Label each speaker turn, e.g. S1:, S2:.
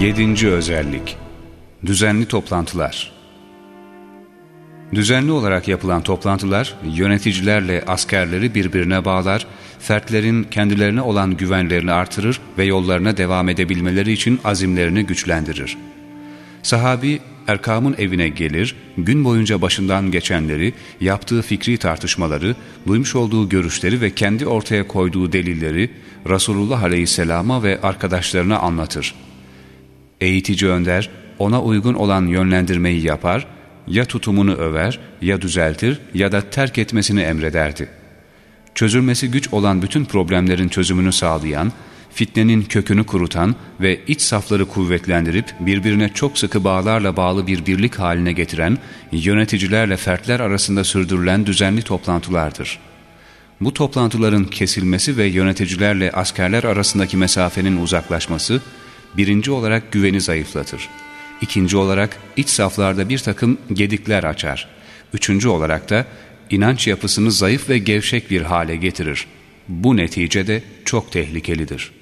S1: Yedinci özellik Düzenli toplantılar Düzenli olarak yapılan toplantılar yöneticilerle askerleri birbirine bağlar, fertlerin kendilerine olan güvenlerini artırır ve yollarına devam edebilmeleri için azimlerini güçlendirir. Sahabi Erkam'ın evine gelir, gün boyunca başından geçenleri, yaptığı fikri tartışmaları, duymuş olduğu görüşleri ve kendi ortaya koyduğu delilleri Resulullah Aleyhisselam'a ve arkadaşlarına anlatır. Eğitici önder, ona uygun olan yönlendirmeyi yapar, ya tutumunu över, ya düzeltir ya da terk etmesini emrederdi. Çözülmesi güç olan bütün problemlerin çözümünü sağlayan, fitnenin kökünü kurutan ve iç safları kuvvetlendirip birbirine çok sıkı bağlarla bağlı bir birlik haline getiren, yöneticilerle fertler arasında sürdürülen düzenli toplantılardır. Bu toplantıların kesilmesi ve yöneticilerle askerler arasındaki mesafenin uzaklaşması, birinci olarak güveni zayıflatır. İkinci olarak iç saflarda bir takım gedikler açar. Üçüncü olarak da inanç yapısını zayıf ve gevşek bir hale getirir. Bu neticede çok tehlikelidir.''